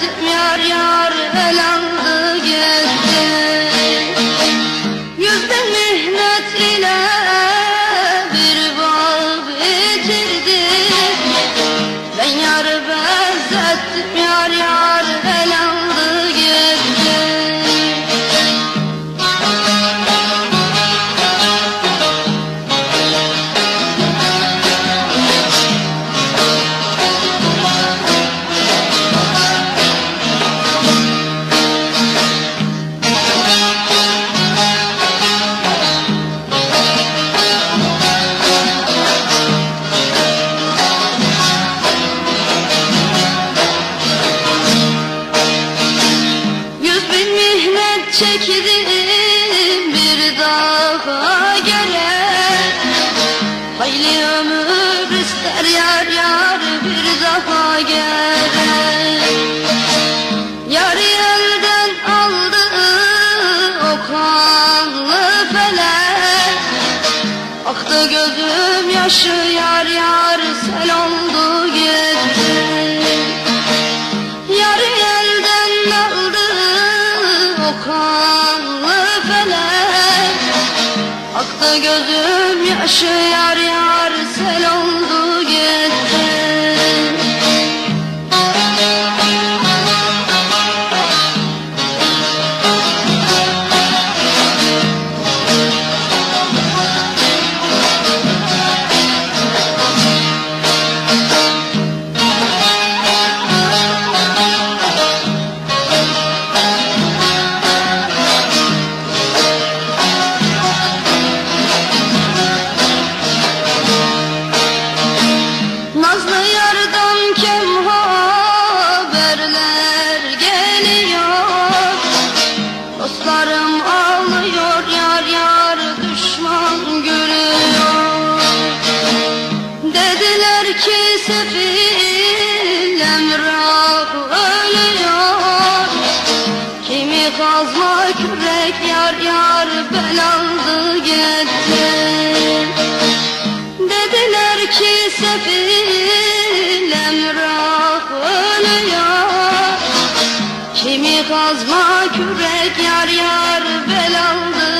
Gitmiyor yar öyle çektim bir daha gele Hayli ömür ister yar yar bir daha gele Yarı elden aldı o kanlı felek Aktı gözüm yaşı yar yar sel oldu gitti kanlı felek Aktı gözüm yaşı yar yar sel oldu gitti yar yar bel aldı gitti Dediler ki sefil emrah ölüyor Kimi kazma kürek yar yar bel aldı